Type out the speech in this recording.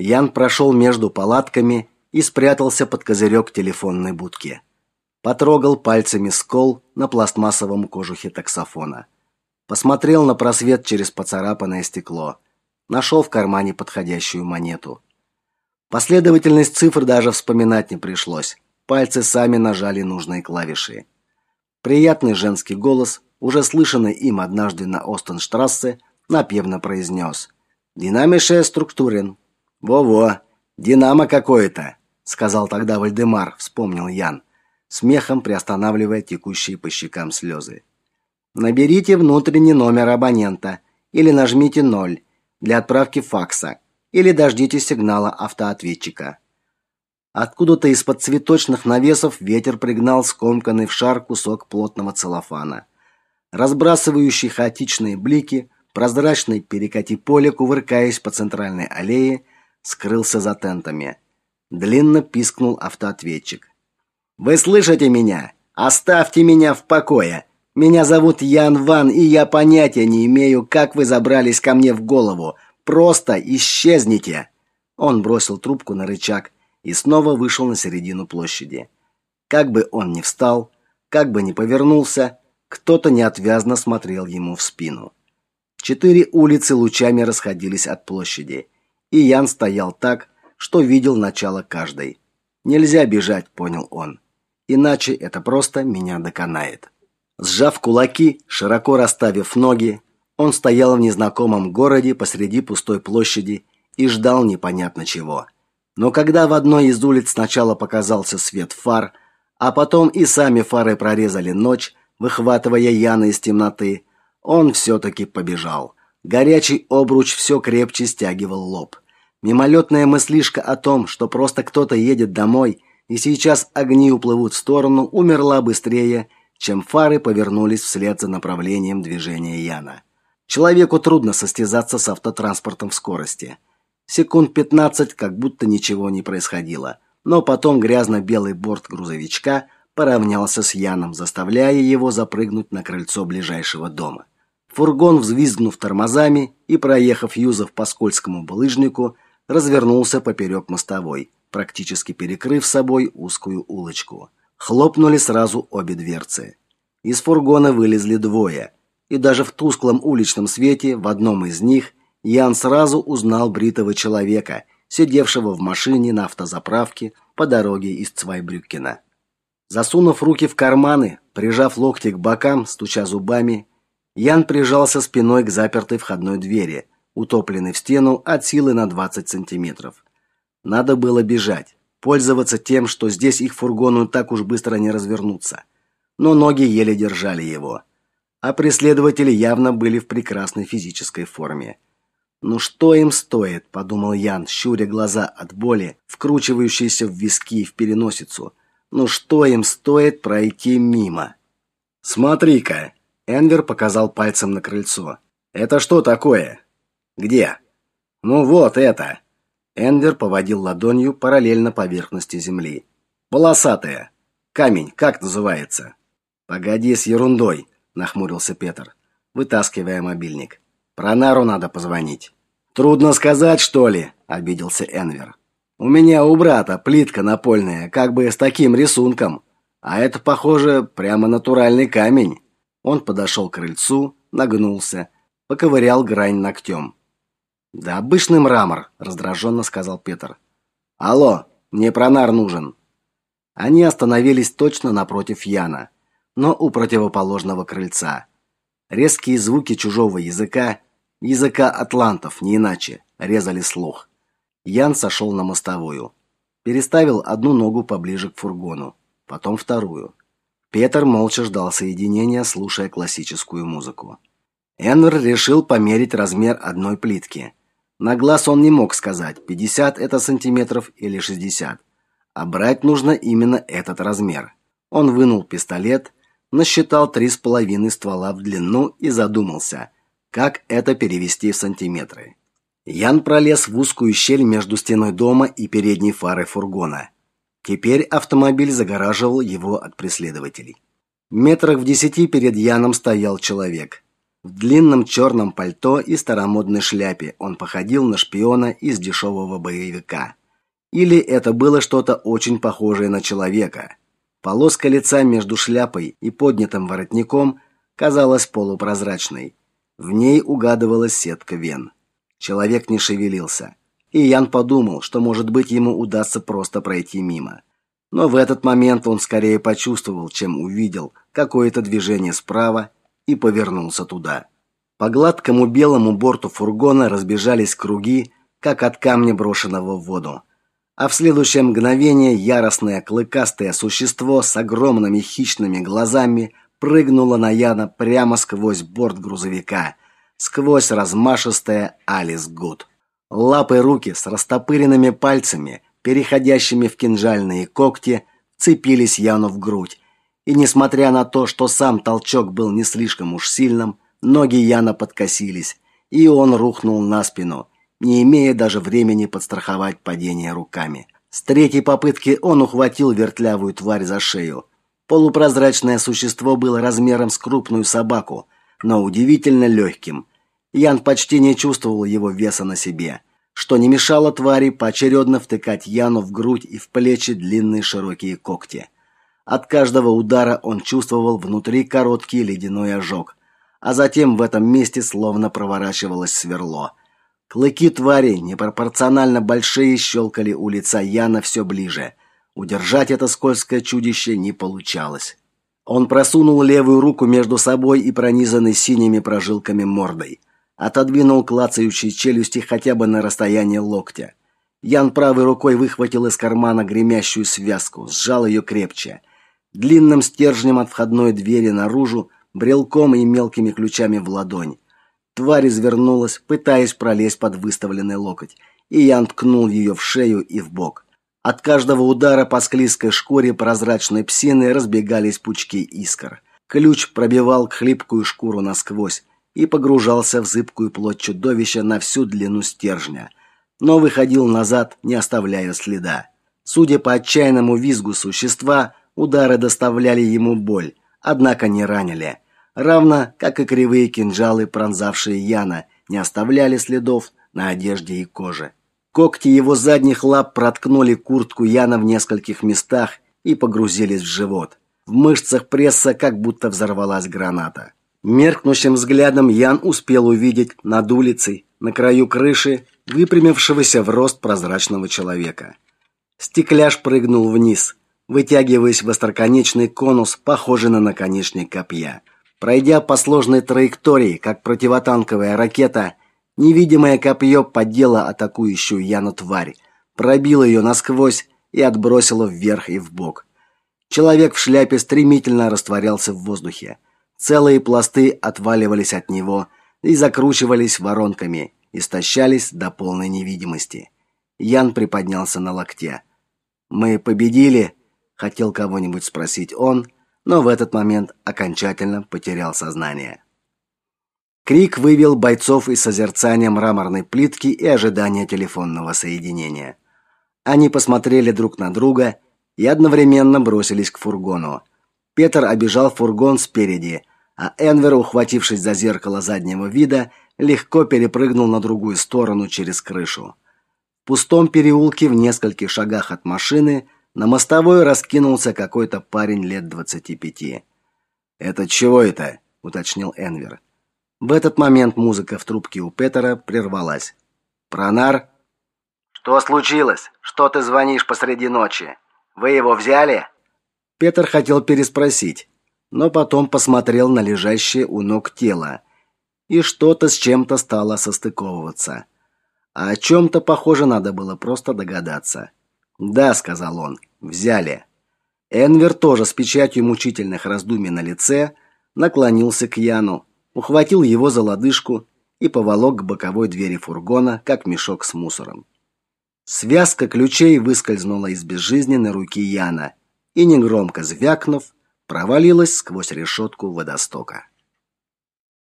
Ян прошел между палатками и спрятался под козырек телефонной будки. Потрогал пальцами скол на пластмассовом кожухе таксофона. Посмотрел на просвет через поцарапанное стекло. Нашел в кармане подходящую монету. Последовательность цифр даже вспоминать не пришлось. Пальцы сами нажали нужные клавиши. Приятный женский голос, уже слышанный им однажды на Остенштрассе, напевно произнес «Динамише структурен». «Во-во, динамо какое-то», — сказал тогда Вальдемар, вспомнил Ян, смехом приостанавливая текущие по щекам слезы. «Наберите внутренний номер абонента или нажмите ноль для отправки факса или дождитесь сигнала автоответчика». Откуда-то из-под цветочных навесов ветер пригнал скомканный в шар кусок плотного целлофана, разбрасывающий хаотичные блики, прозрачный перекати поле, кувыркаясь по центральной аллее, скрылся за тентами. Длинно пискнул автоответчик. Вы слышите меня? Оставьте меня в покое. Меня зовут Ян Ван, и я понятия не имею, как вы забрались ко мне в голову. Просто исчезните. Он бросил трубку на рычаг и снова вышел на середину площади. Как бы он ни встал, как бы ни повернулся, кто-то неотвязно смотрел ему в спину. Четыре улицы лучами расходились от площади, и Ян стоял так, что видел начало каждой. Нельзя бежать, понял он. Иначе это просто меня доконает. Сжав кулаки, широко расставив ноги, он стоял в незнакомом городе посреди пустой площади и ждал непонятно чего. Но когда в одной из улиц сначала показался свет фар, а потом и сами фары прорезали ночь, выхватывая Яна из темноты, он все-таки побежал. Горячий обруч все крепче стягивал лоб. Мимолетная мыслишка о том, что просто кто-то едет домой, и сейчас огни уплывут в сторону, умерла быстрее, чем фары повернулись вслед за направлением движения Яна. Человеку трудно состязаться с автотранспортом в скорости. Секунд 15, как будто ничего не происходило. Но потом грязно-белый борт грузовичка поравнялся с Яном, заставляя его запрыгнуть на крыльцо ближайшего дома. Фургон, взвизгнув тормозами и проехав Юзов по скользкому булыжнику, развернулся поперек мостовой, практически перекрыв собой узкую улочку. Хлопнули сразу обе дверцы. Из фургона вылезли двое, и даже в тусклом уличном свете в одном из них Ян сразу узнал бритого человека, сидевшего в машине на автозаправке по дороге из Цвайбрюкена. Засунув руки в карманы, прижав локти к бокам, стуча зубами, Ян прижался спиной к запертой входной двери, утопленной в стену от силы на 20 сантиметров. Надо было бежать, пользоваться тем, что здесь их фургону так уж быстро не развернуться. Но ноги еле держали его. А преследователи явно были в прекрасной физической форме. «Ну что им стоит?» – подумал Ян, щуря глаза от боли, вкручивающейся в виски и в переносицу. «Ну что им стоит пройти мимо?» «Смотри-ка!» – Энвер показал пальцем на крыльцо. «Это что такое?» «Где?» «Ну вот это!» Энвер поводил ладонью параллельно поверхности земли. «Полосатая. Камень, как называется?» «Погоди с ерундой», – нахмурился Петр, вытаскивая мобильник. Про Нару надо позвонить. Трудно сказать, что ли, обиделся Энвер. У меня у брата плитка напольная, как бы с таким рисунком. А это, похоже, прямо натуральный камень. Он подошел к крыльцу, нагнулся, поковырял грань ногтем. Да обычный мрамор, раздраженно сказал Петр. Алло, мне пронар нужен. Они остановились точно напротив Яна, но у противоположного крыльца. Резкие звуки чужого языка Языка атлантов, не иначе, резали слух. Ян сошел на мостовую. Переставил одну ногу поближе к фургону, потом вторую. Петр молча ждал соединения, слушая классическую музыку. Энвер решил померить размер одной плитки. На глаз он не мог сказать, 50 это сантиметров или 60. А брать нужно именно этот размер. Он вынул пистолет, насчитал три с половиной ствола в длину и задумался – как это перевести в сантиметры? Ян пролез в узкую щель между стеной дома и передней фарой фургона. Теперь автомобиль загораживал его от преследователей. Метрах в десяти перед Яном стоял человек. В длинном черном пальто и старомодной шляпе он походил на шпиона из дешевого боевика. Или это было что-то очень похожее на человека. Полоска лица между шляпой и поднятым воротником казалась полупрозрачной. В ней угадывалась сетка вен. Человек не шевелился, и Ян подумал, что, может быть, ему удастся просто пройти мимо. Но в этот момент он скорее почувствовал, чем увидел какое-то движение справа и повернулся туда. По гладкому белому борту фургона разбежались круги, как от камня брошенного в воду. А в следующее мгновение яростное клыкастое существо с огромными хищными глазами прыгнуло на Яна прямо сквозь борт грузовика, сквозь размашистое Алис Гуд. Лапы руки с растопыренными пальцами, переходящими в кинжальные когти, цепились Яну в грудь, и несмотря на то, что сам толчок был не слишком уж сильным, ноги Яна подкосились, и он рухнул на спину, не имея даже времени подстраховать падение руками. С третьей попытки он ухватил вертлявую тварь за шею. Полупрозрачное существо было размером с крупную собаку, но удивительно легким. Ян почти не чувствовал его веса на себе, что не мешало твари поочередно втыкать Яну в грудь и в плечи длинные широкие когти. От каждого удара он чувствовал внутри короткий ледяной ожог, а затем в этом месте словно проворачивалось сверло. Клыки твари, непропорционально большие, щелкали у лица Яна все ближе. Удержать это скользкое чудище не получалось. Он просунул левую руку между собой и пронизанной синими прожилками мордой. Отодвинул клацающие челюсти хотя бы на расстояние локтя. Ян правой рукой выхватил из кармана гремящую связку, сжал ее крепче длинным стержнем от входной двери наружу, брелком и мелкими ключами в ладонь. Тварь извернулась, пытаясь пролезть под выставленный локоть, и Ян ткнул ее в шею и в бок. От каждого удара по склизкой шкуре прозрачной псины разбегались пучки искр. Ключ пробивал хлипкую шкуру насквозь и погружался в зыбкую плоть чудовища на всю длину стержня, но выходил назад, не оставляя следа. Судя по отчаянному визгу существа, Удары доставляли ему боль, однако не ранили, равно как и кривые кинжалы, пронзавшие Яна, не оставляли следов на одежде и коже. Когти его задних лап проткнули куртку Яна в нескольких местах и погрузились в живот. В мышцах пресса как будто взорвалась граната. Меркнущим взглядом Ян успел увидеть над улицей, на краю крыши, выпрямившегося в рост прозрачного человека. Стекляш прыгнул вниз, вытягиваясь в остроконечный конус, похожий на наконечник копья. Пройдя по сложной траектории, как противотанковая ракета, невидимое копье поддело атакующую Яну тварь, пробило ее насквозь и отбросило вверх и вбок. Человек в шляпе стремительно растворялся в воздухе. Целые пласты отваливались от него и закручивались воронками, истощались до полной невидимости. Ян приподнялся на локте. «Мы победили?» хотел кого-нибудь спросить он, но в этот момент окончательно потерял сознание. Крик вывел бойцов из созерцания мраморной плитки и ожидания телефонного соединения. Они посмотрели друг на друга и одновременно бросились к фургону. Петр обежал фургон спереди, а Энвер, ухватившись за зеркало заднего вида, легко перепрыгнул на другую сторону через крышу. В пустом переулке в нескольких шагах от машины на мостовой раскинулся какой-то парень лет двадцати пяти. «Это чего это?» – уточнил Энвер. В этот момент музыка в трубке у Петера прервалась. «Пронар?» «Что случилось? Что ты звонишь посреди ночи? Вы его взяли?» Петр хотел переспросить, но потом посмотрел на лежащее у ног тело, и что-то с чем-то стало состыковываться. А о чем-то, похоже, надо было просто догадаться. «Да», — сказал он, — «взяли». Энвер тоже с печатью мучительных раздумий на лице наклонился к Яну, ухватил его за лодыжку и поволок к боковой двери фургона, как мешок с мусором. Связка ключей выскользнула из безжизненной руки Яна и, негромко звякнув, провалилась сквозь решетку водостока.